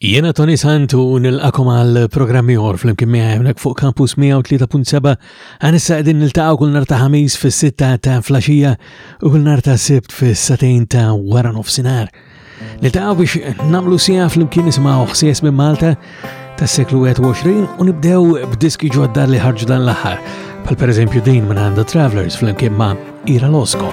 Jiena Tony Sant u nilqakom għal programm ieħor flimkien miegħi hawnhekk fuq Campus 103.7 għan issa qegħdin niltaqgħu kull nhar ta' ħamis fis-sitta ta' flaxija u kull nhar ta' sibt fis-satejn ta' wara nofsinhar. Niltaqgħu biex nagħmlu sija flimkien nisimgħu ħsies minn Malta tas-seklu 21 u nibdew b'diski ġodda li ħarġu dan l-aħħar, bħal pereżempju din minn għanda Travelers flimkien ma' Ira Losko.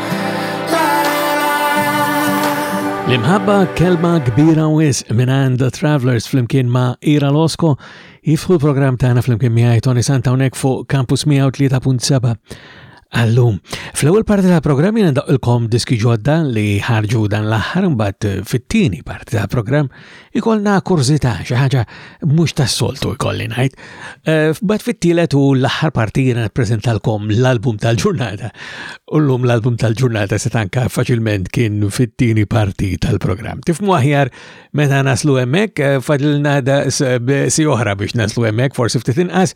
L-imħabba kelma kbira u is minn The Travelers flimkien ma' Ira Losko jifħu l-programm tagħna flimkien miegħi Tony Santa hawnhekk fuq Campus 103.7. Allum, fl-ewwel parti tal-programm jien ndaqilkom diski ġodda li ħarġu dan l-aħħar mbagħad fit-tieni parti tal-programm Ikollna kurzita, xi ħaġa mhux tas-soltu jkolli ngħid. Eh, Bad fit-tielet u l-aħħar parti jiena nippreżentalkom l-album tal-ġurnata. U llum l-album tal-ġurnata se tanka faċilment kien fit-tieni parti tal-programm. Tifmu aħjar meta naslu hemmhekk, eh, fadilna si oħra biex naslu hemmhekk, forsi ftit inqas,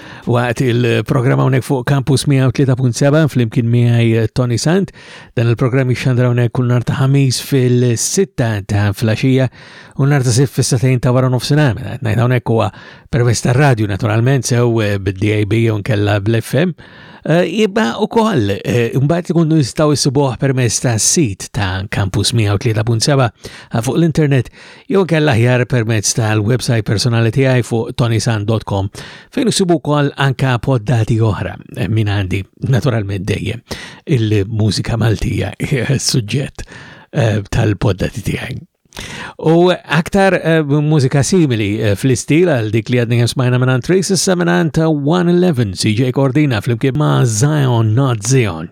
Waqt il-programm hawnhekk fuq Campus 103.7 flimkien miegħi eh, Tony Sant, dan il-programm jixxandra hawnhekk kull nhar ta' ħamis fil-sitta ta' flaxija u nhar ta' sif fis-satejn ta' wara nofsinhar. Mela, ngħid hawnhekk huwa permezz tar-radju naturalment sew eh, bid-DAB jew nkella bl-FM. Eh, jibqa' ukoll imbagħad ikunu jistgħu jsibuh permezz tas-sit ta' Campus 103.7 fuq l-internet jew kella ħjar permezz tal-website personali tiegħi fuq tonisan.com fejn usibu wkoll anka poddati oħra eh, minn għandi naturalment dejjem il-mużika Maltija suġġett eh, tal-poddati tiegħi. U aktar eh, mużika simili fl-istil għal dik li għadni smajna minn Trace Seminant 111 CJ Cordina fl-imkien ma' Zion Not Zion.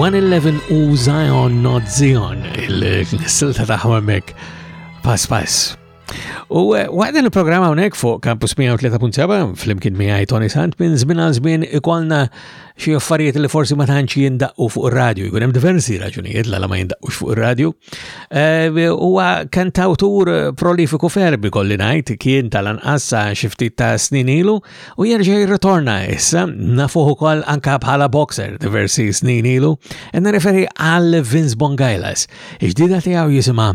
111 u Zion Not Zion il-silta taħwamek pass pass. U eh, waqt il programma unek fuq Campus 103.7 fl-imkien miħaj Tony Sant minn zmin għal zmin ikolna xi affarijiet li forsi ma tantx jindaqqu fuq ir-radju, jkun hemm diversi raġunijiet la ma jindaqqux fuq ir-radju. Eh, huwa kantawtur prolifiku ferbi kolli ngħid kien tal-anqas xi ftit ta' snin ilu u jerġa' jirritorna issa nafuh ukoll anka bħala boxer diversi snin ilu. Qed referi għal Vince Bongailas. Iġdida tiegħu jisimha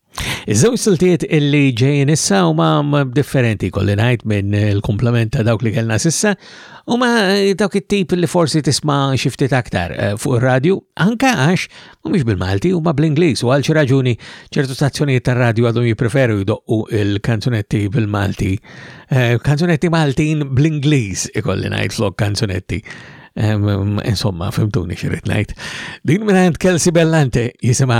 Iż-żewġ siltiet illi ġejjin issa huma differenti kolli ngħid minn il-komplement ta' dawk li kellna sissa huma eh, dawk it-tip li forsi tisma' xi ftit aktar eh, fuq ir-radju anke għax mhumiex bil-Malti huma bl-Ingliż u għal xi raġuni ċertu stazzjonijiet tar-radju għadhom jippreferu jdoqqu il-kanzunetti bil-Malti. Eh, kanzunetti Maltin bl-Ingliż ikolli ngħid flok kanzunetti. Insomma, fimtuni xirrit najt. Din minant Kelsey Bellante jisima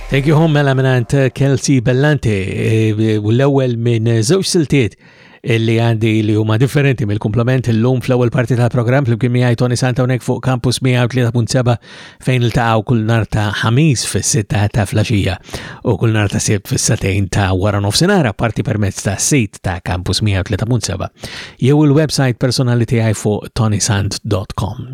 Thank you home mela minant Kelsey Bellante u l-ewwel minn żewġ siltiet li għandi li huma differenti mill-komplement illum fl-ewwel parti tal-programm flimkien miegħi Tony Santa hawnhekk fuq Campus 103.7 fejn iltaqgħu kull nar ta' ħamis fis-sitta ta' flaxija u kull nar ta' sibt fis-satejn ta' wara nofsinhar apparti permezz ta' sit ta' Campus 103.7 jew il-website personali tiegħi fuq tonysant.com.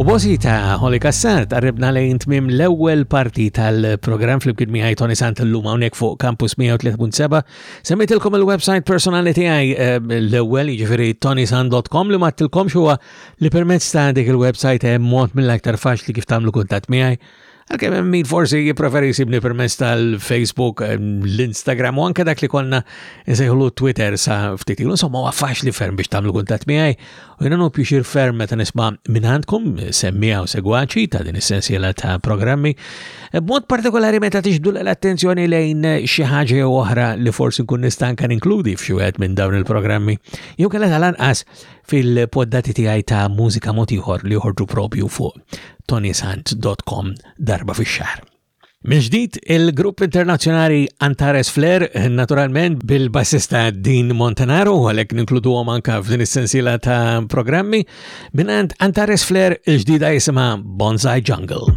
U bosi ta' Holly Kassar tarribna lejn tmim l-ewwel parti tal-programm fl-ibkid miħaj Tony Sant l-lum hawnhekk fuq Campus 103.7. Semmitilkom il-website personali tiegħi eh, l-ewwel jiġifieri tonysant.com li ma tilkomx huwa li permezz ta' dik il-website hemm mod mill-aktar faċli kif tagħmlu kuntatt miegħi Għalkemm hemm min forsi jippreferi jsibni permezz tal-Facebook, l-Instagram u anke dak li konna nsejħlu Twitter sa ftit ilu. Insomma, huwa faċli ferm biex tagħmlu kuntatt miegħi u jiena nopju xir ferm meta nisma' minn għandkom semmija u segwaċi ta' din is-sensiela ta' programmi. B'mod partikolari meta tixdu l-attenzjoni lejn xi ħaġa oħra li forsi nkun nistanka ninkludi f'xi wieħed minn dawn il-programmi. Jew kellha tal-anqas fil-poddati tiegħi ta' mużika mod ieħor li joħorġu propju fuq tonisant.com darba fix-xahar. Mil-ġdid il-grupp internazzjonali Antares Flair, naturalment bil-bassista Dean Montanaro, għalek ninkludu għom anka f'din is-sensila ta' programmi, minnant Antares Flair il-ġdida jisima Bonsai Jungle.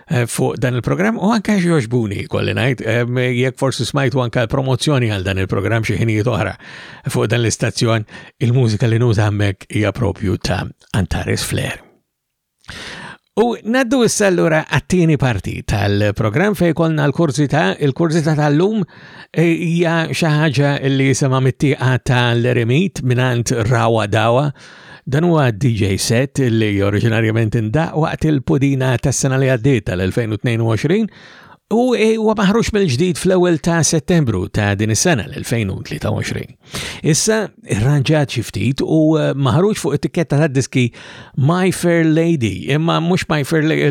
Eh, fuq dan il-programm u anka xjoġbuni kolli najt, eh, jekk forsi smajtu anka l-promozzjoni għal dan il-programm xi ħinijiet oħra fuq dan l-istazzjon, il-mużika li nuża hemmhekk hija propju ta' Antares Flair. U naddu issa allura għattini parti tal-programm fej kolna l-kurzita, il-kurzita tal-lum eh, hija xi ħaġa li sema mittiqa tal-remit minant Rawa Dawa Dan huwa DJ set li oriġinarjament indaq waqt il-pudina tas-sena li għaddiet tal-2022 u e, huwa maħruġ mill-ġdid fl-ewwel ta' Settembru ta' din is-sena l-2023. Issa irranġat xi ftit u e, maħruġ fuq it-tikketta tad-diski My Fair Lady, imma mhux My Fair Lady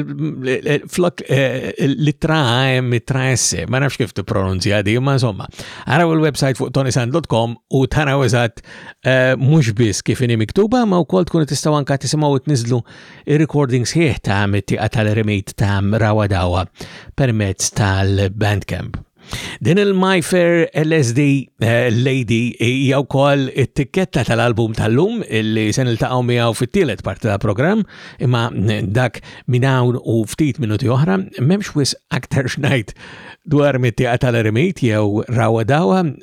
e, flok li tra hemm tra esse, ma nafx kif tippronunzja di, imma insomma. Araw il-website fuq tonisand.com u taraw eżatt Eh, mhux biss kif inhi miktuba, ma wkoll tkunu tistgħu anke tisimgħu tniżlu ir-recording sħiħ ta' mit-tieqa tal-remejt ta' Rawa Dawa permezz tal-Bandcamp. Din il-My Fair LSD eh, Lady hija wkoll it-tikketta tal-album tal-lum illi se niltaqgħu miegħu fit-tielet parti tal-programm imma dak minn hawn u ftit minuti oħra m'hemmx wis aktar xnajt dwar mit-tieqa tal-remejt jew Rawa Dawa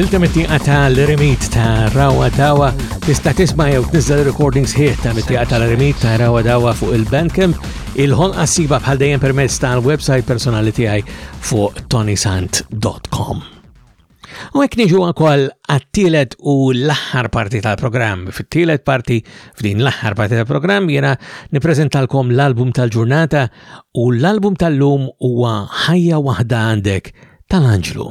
Silta mit-tieqa ta' l-remit ta' Rawa Dawa tista' tisma' jew tniżżel recordings ħieħ ta' mit-tieqa ta' l-remit ta' Rawa Dawa fuq il-Bandcamp il-ħon qassiba bħal dejjem permezz tal-website personali tiegħi fuq tonisant.com. U hekk niġu wkoll għat-tielet u l-aħħar parti tal-programm. Fit-tielet parti f'din l-aħħar parti tal-programm jiena nippreżentalkom l-album tal-ġurnata u l-album tal-lum huwa Ħajja waħda għandek tal-Anġlu.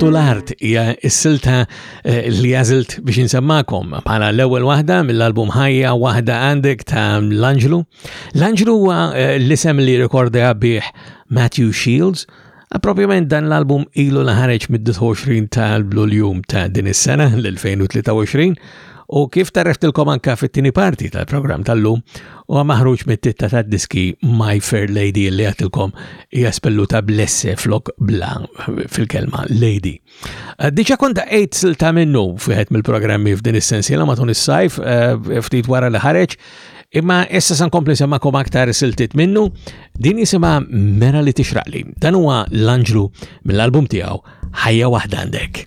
Oħtu l-Art hija s-silta eh, li għażilt biex insemmakom bħala l-ewwel waħda mill-album Ħajja waħda għandek ta' l-Anġlu L-Anġlu huwa eh, l-isem li rekordja bih Matthew Shields, eh, Propjament dan l-album ilu li ħareġ mid-29 tal-Luljum ta' din is-sena l-2023 u kif tarreftilkom anka fit-tieni parti tal-programm tal-lum u maħruġ mit-titta tad-diski My Fair Lady li għatilkom hija spelluta blesse flok bla fil-kelma lady. Eh, diġa kont daqejt silta minnu fiħet mill-programmi f'din is-sensiela matul is-sajf, eh, ftit wara li ħareġ, imma issa san kompli semmakom aktar siltit minnu, din jisima mera li tixraqli. Dan huwa l-anġlu mill-album tiegħu ħajja waħda għandek.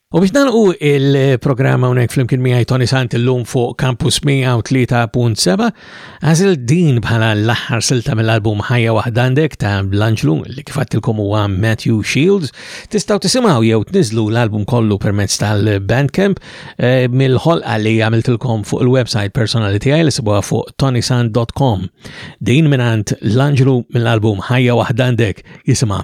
U biex nalqu il-programma unek fl-imkien miħaj Tony Sant il-lum fuq Campus 103.7, għazil din bħala l-axħar silta mill-album ħajja wahdandek ta' Blanġlu li kifattilkom huwa Matthew Shields. Tistaw tisimaw jew tniżlu l-album kollu permezz tal-Bandcamp eh, mill-ħolqa li għamiltilkom fuq il-website personali tiegħi li sibuha fuq tonysant.com. Din minant l-Anġlu mill-album ħajja wahdandek jisima'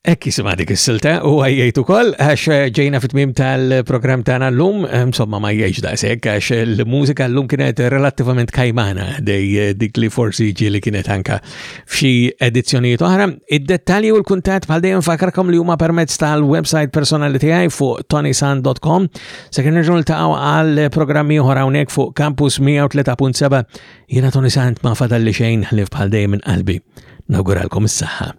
Hekk jisimha dik is-silta u għajjajt ukoll għax eh, ġejna fit-tmiem tal-programm tagħna llum, eh, insomma ma jgħix daqshekk għax il-mużika llum kienet relattivament kajmana dej eh, dik li forsi ġieli kienet anka f'xi edizzjonijiet oħra. Id-dettalji u l-kuntatt bħal dejjem fakarkom li huma permezz tal-website personali tiegħi fuq tonisan.com. Se kien nerġgħu niltaqgħu għal programmi oħra hawnhekk fuq Campus 103.7 jiena Tony Sant ma fadalli xejn ħlif bħal dejjem minn qalbi. Nawguralkom is-saħħa.